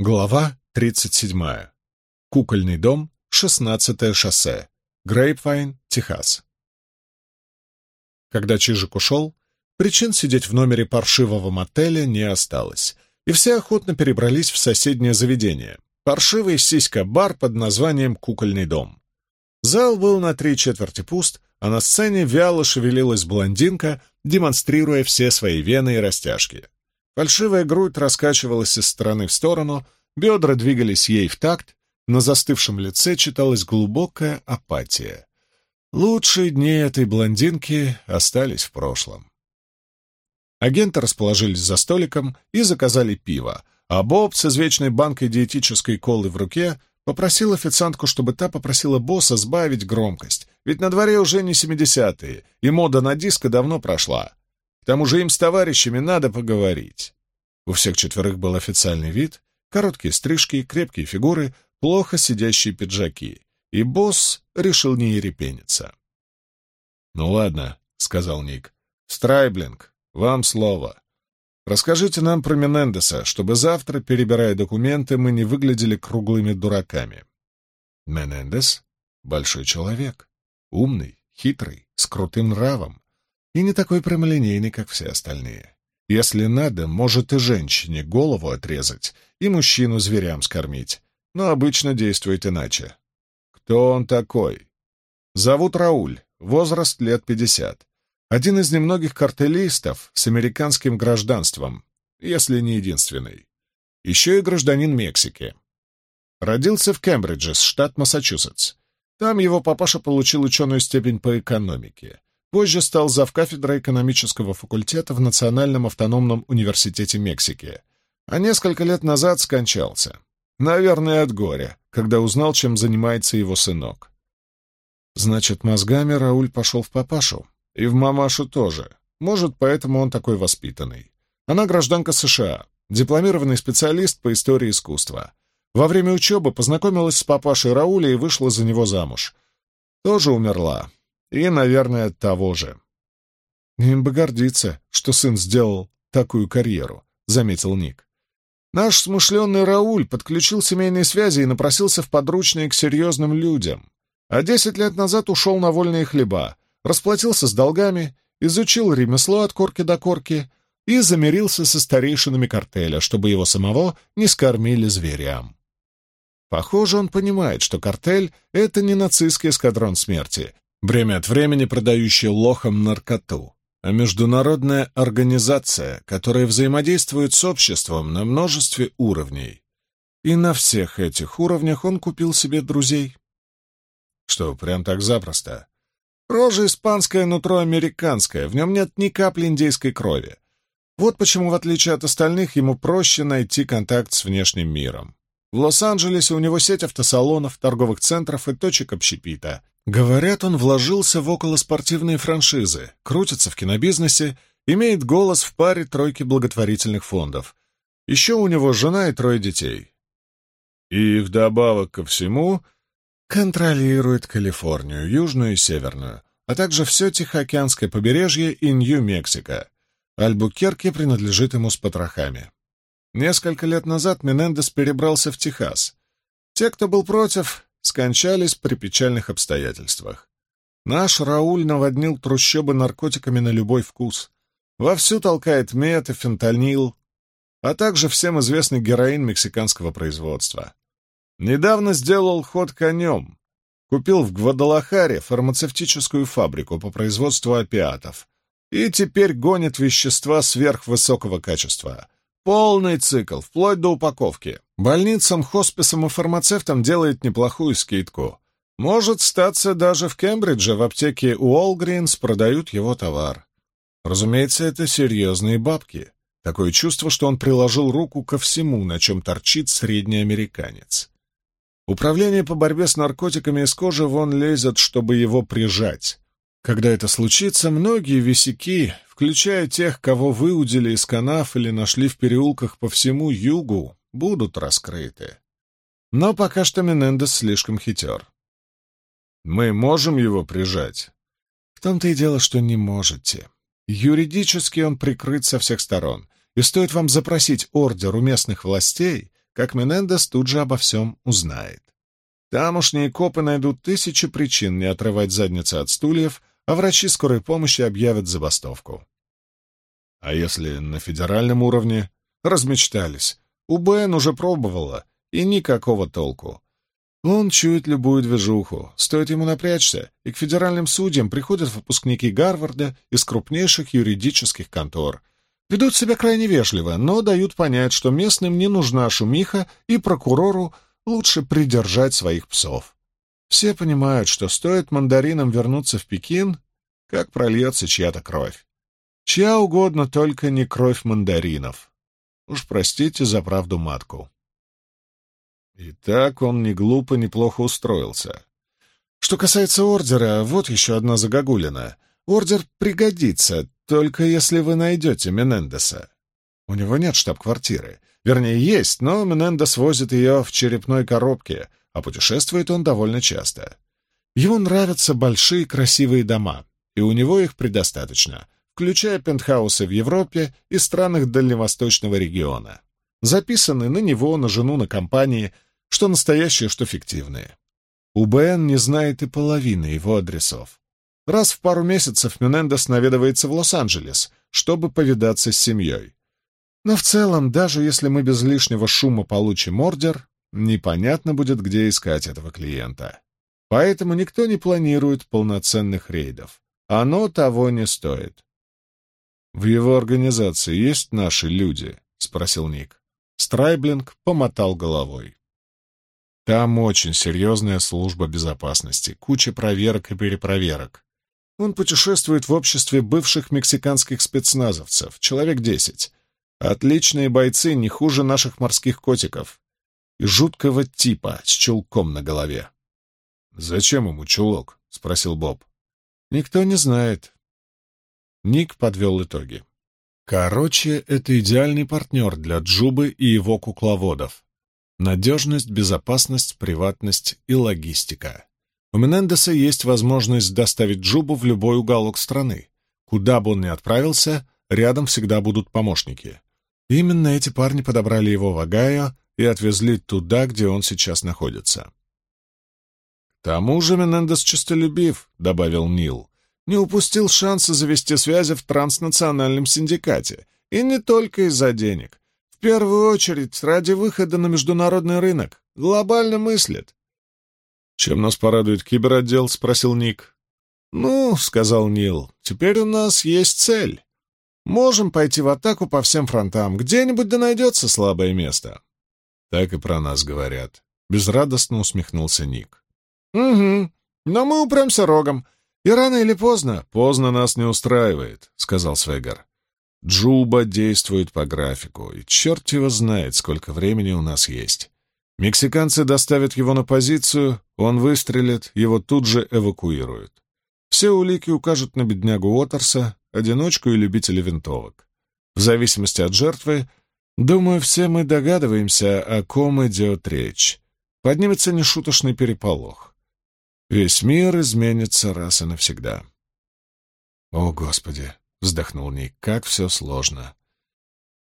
Глава 37. Кукольный дом, 16 шоссе. Грейпвайн, Техас. Когда Чижик ушел, причин сидеть в номере паршивого мотеля не осталось, и все охотно перебрались в соседнее заведение — паршивый сиська-бар под названием «Кукольный дом». Зал был на три четверти пуст, а на сцене вяло шевелилась блондинка, демонстрируя все свои вены и растяжки. Фальшивая грудь раскачивалась из стороны в сторону, бедра двигались ей в такт, на застывшем лице читалась глубокая апатия. Лучшие дни этой блондинки остались в прошлом. Агенты расположились за столиком и заказали пиво, а Боб с извечной банкой диетической колы в руке попросил официантку, чтобы та попросила босса сбавить громкость, ведь на дворе уже не семидесятые, и мода на диско давно прошла. К тому же им с товарищами надо поговорить. У всех четверых был официальный вид, короткие стрижки, крепкие фигуры, плохо сидящие пиджаки, и босс решил не ерепениться. «Ну ладно», — сказал Ник. «Страйблинг, вам слово. Расскажите нам про Менендеса, чтобы завтра, перебирая документы, мы не выглядели круглыми дураками». Менендес — большой человек, умный, хитрый, с крутым нравом, и не такой прямолинейный, как все остальные. Если надо, может и женщине голову отрезать, и мужчину зверям скормить, но обычно действует иначе. Кто он такой? Зовут Рауль, возраст лет пятьдесят. Один из немногих картелистов с американским гражданством, если не единственный. Еще и гражданин Мексики. Родился в Кембридже, штат Массачусетс. Там его папаша получил ученую степень по экономике. Позже стал завкафедрой экономического факультета в Национальном автономном университете Мексики, а несколько лет назад скончался. Наверное, от горя, когда узнал, чем занимается его сынок. Значит, мозгами Рауль пошел в папашу. И в мамашу тоже. Может, поэтому он такой воспитанный. Она гражданка США, дипломированный специалист по истории искусства. Во время учебы познакомилась с папашей Рауля и вышла за него замуж. Тоже умерла, и, наверное, того же. «Им бы гордиться, что сын сделал такую карьеру», — заметил Ник. «Наш смышленный Рауль подключил семейные связи и напросился в подручные к серьезным людям. А десять лет назад ушел на вольные хлеба, расплатился с долгами, изучил ремесло от корки до корки и замирился со старейшинами картеля, чтобы его самого не скормили зверям. Похоже, он понимает, что картель — это не нацистский эскадрон смерти, время от времени продающая лохам наркоту, а международная организация, которая взаимодействует с обществом на множестве уровней. И на всех этих уровнях он купил себе друзей. Что, прям так запросто? Рожа испанская, нутро американское, в нем нет ни капли индейской крови. Вот почему, в отличие от остальных, ему проще найти контакт с внешним миром. В Лос-Анджелесе у него сеть автосалонов, торговых центров и точек общепита, Говорят, он вложился в околоспортивные франшизы, крутится в кинобизнесе, имеет голос в паре тройки благотворительных фондов. Еще у него жена и трое детей. И их добавок ко всему контролирует Калифорнию, Южную и Северную, а также все Тихоокеанское побережье и Нью-Мексико. Альбукерке принадлежит ему с потрохами. Несколько лет назад Менендес перебрался в Техас. Те, кто был против, скончались при печальных обстоятельствах. Наш Рауль наводнил трущобы наркотиками на любой вкус. Вовсю толкает мет и фентанил, а также всем известный героин мексиканского производства. Недавно сделал ход конем. Купил в Гвадалахаре фармацевтическую фабрику по производству опиатов и теперь гонит вещества сверхвысокого качества. Полный цикл, вплоть до упаковки. Больницам, хосписам и фармацевтам делает неплохую скидку. Может статься даже в Кембридже в аптеке Уолгринс продают его товар. Разумеется, это серьезные бабки. Такое чувство, что он приложил руку ко всему, на чем торчит средний американец. Управление по борьбе с наркотиками из кожи вон лезет, чтобы его прижать. Когда это случится, многие висяки, включая тех, кого выудили из канав или нашли в переулках по всему югу, будут раскрыты. Но пока что Менендес слишком хитер. Мы можем его прижать? В том-то и дело, что не можете. Юридически он прикрыт со всех сторон, и стоит вам запросить ордер у местных властей, как Менендес тут же обо всем узнает. Тамошние копы найдут тысячи причин не отрывать задницы от стульев, а врачи скорой помощи объявят забастовку. А если на федеральном уровне? Размечтались. УБН уже пробовала, и никакого толку. Он чует любую движуху. Стоит ему напрячься, и к федеральным судьям приходят выпускники Гарварда из крупнейших юридических контор. Ведут себя крайне вежливо, но дают понять, что местным не нужна шумиха, и прокурору лучше придержать своих псов. Все понимают, что стоит мандаринам вернуться в Пекин, как прольется чья-то кровь. Чья угодно, только не кровь мандаринов. Уж простите за правду матку. И так он не глупо, неплохо устроился. Что касается ордера, вот еще одна загогулина. Ордер пригодится, только если вы найдете Менендеса. У него нет штаб-квартиры. Вернее, есть, но Менендес возит ее в черепной коробке, а путешествует он довольно часто. Ему нравятся большие красивые дома, и у него их предостаточно, включая пентхаусы в Европе и странах дальневосточного региона. Записаны на него, на жену, на компании — что настоящие, что фиктивные. УБН не знает и половины его адресов. Раз в пару месяцев Менендес наведывается в Лос-Анджелес, чтобы повидаться с семьей. Но в целом, даже если мы без лишнего шума получим ордер, непонятно будет, где искать этого клиента. Поэтому никто не планирует полноценных рейдов. Оно того не стоит. «В его организации есть наши люди?» — спросил Ник. Страйблинг помотал головой. Там очень серьезная служба безопасности, куча проверок и перепроверок. Он путешествует в обществе бывших мексиканских спецназовцев, человек десять. Отличные бойцы, не хуже наших морских котиков. И жуткого типа с чулком на голове. «Зачем ему чулок?» — спросил Боб. «Никто не знает». Ник подвел итоги. Короче, это идеальный партнер для Джубы и его кукловодов. Надежность, безопасность, приватность и логистика. У Менендеса есть возможность доставить Джубу в любой уголок страны. Куда бы он ни отправился, рядом всегда будут помощники. Именно эти парни подобрали его в Огайо и отвезли туда, где он сейчас находится. «К тому же Менендес честолюбив», — добавил Нил. «Не упустил шанса завести связи в транснациональном синдикате. И не только из-за денег. В первую очередь ради выхода на международный рынок. Глобально мыслит. «Чем нас порадует киберотдел?» — спросил Ник. «Ну, — сказал Нил, — теперь у нас есть цель. Можем пойти в атаку по всем фронтам. Где-нибудь да найдется слабое место». «Так и про нас говорят», — безрадостно усмехнулся Ник. «Угу. Но мы упремся рогом. И рано или поздно...» «Поздно нас не устраивает», — сказал Свегар. Джуба действует по графику, и черт его знает, сколько времени у нас есть. Мексиканцы доставят его на позицию, он выстрелит, его тут же эвакуируют. Все улики укажут на беднягу Уотерса, одиночку и любителя винтовок. В зависимости от жертвы, думаю, все мы догадываемся, о ком идет речь. Поднимется нешуточный переполох. Весь мир изменится раз и навсегда. О, Господи! — вздохнул Ник. «Как все сложно.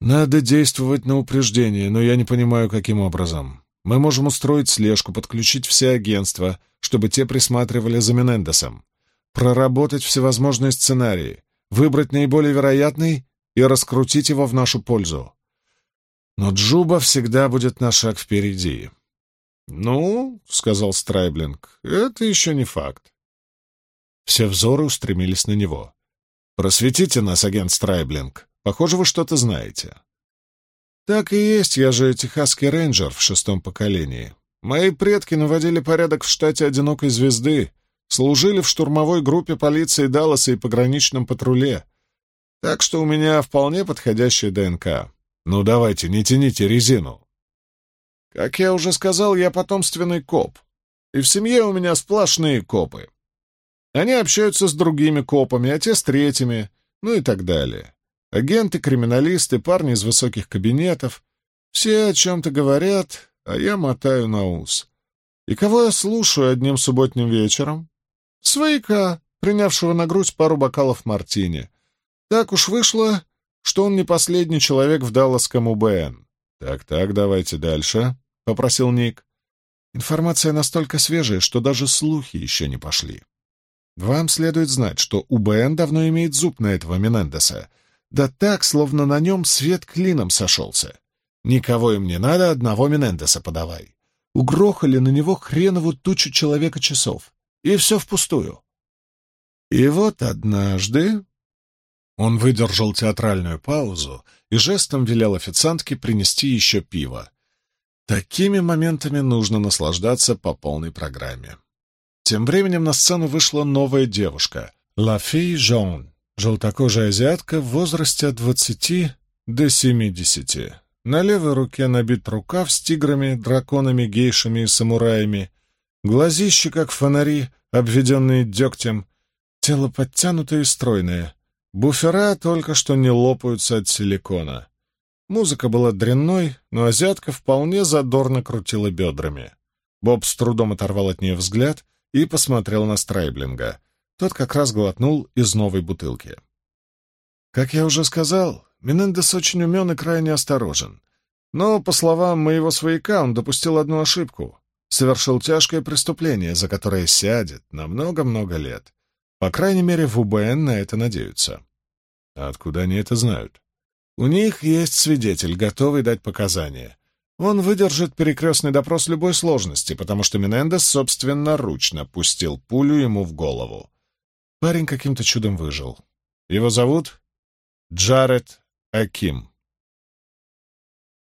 Надо действовать на упреждение, но я не понимаю, каким образом. Мы можем устроить слежку, подключить все агентства, чтобы те присматривали за Менендесом, проработать всевозможные сценарии, выбрать наиболее вероятный и раскрутить его в нашу пользу. Но Джуба всегда будет на шаг впереди». «Ну, — сказал Страйблинг, — это еще не факт». Все взоры устремились на него. «Просветите нас, агент Страйблинг. Похоже, вы что-то знаете». «Так и есть, я же техасский рейнджер в шестом поколении. Мои предки наводили порядок в штате «Одинокой звезды», служили в штурмовой группе полиции Далласа и пограничном патруле. Так что у меня вполне подходящая ДНК. Ну давайте, не тяните резину. Как я уже сказал, я потомственный коп. И в семье у меня сплошные копы. Они общаются с другими копами, а те с третьими, ну и так далее. Агенты, криминалисты, парни из высоких кабинетов. Все о чем-то говорят, а я мотаю на ус. И кого я слушаю одним субботним вечером? Свояка, принявшего на грудь пару бокалов мартини. Так уж вышло, что он не последний человек в Далласском УБН. «Так-так, давайте дальше», — попросил Ник. «Информация настолько свежая, что даже слухи еще не пошли. Вам следует знать, что УБН давно имеет зуб на этого Менендеса. Да так, словно на нем свет клином сошелся. Никого им не надо, одного Менендеса подавай. Угрохали на него хренову тучу человека-часов. И все впустую. И вот однажды он выдержал театральную паузу и жестом велел официантке принести еще пиво. Такими моментами нужно наслаждаться по полной программе. Тем временем на сцену вышла новая девушка — Лафи Жон, желтокожая азиатка в возрасте от двадцати до семидесяти. На левой руке набит рукав с тиграми, драконами, гейшами и самураями, глазища, как фонари, обведенные дегтем, тело подтянутое и стройное, Буфера только что не лопаются от силикона. Музыка была дрянной, но азиатка вполне задорно крутила бедрами. Боб с трудом оторвал от нее взгляд и посмотрел на Страйблинга. Тот как раз глотнул из новой бутылки. Как я уже сказал, Менендес очень умен и крайне осторожен. Но, по словам моего свояка, он допустил одну ошибку. Совершил тяжкое преступление, за которое сядет на много-много лет. По крайней мере, в УБН на это надеются. А откуда они это знают? У них есть свидетель, готовый дать показания. Он выдержит перекрестный допрос любой сложности, потому что Менендес собственноручно пустил пулю ему в голову. Парень каким-то чудом выжил. Его зовут Джаред Аким.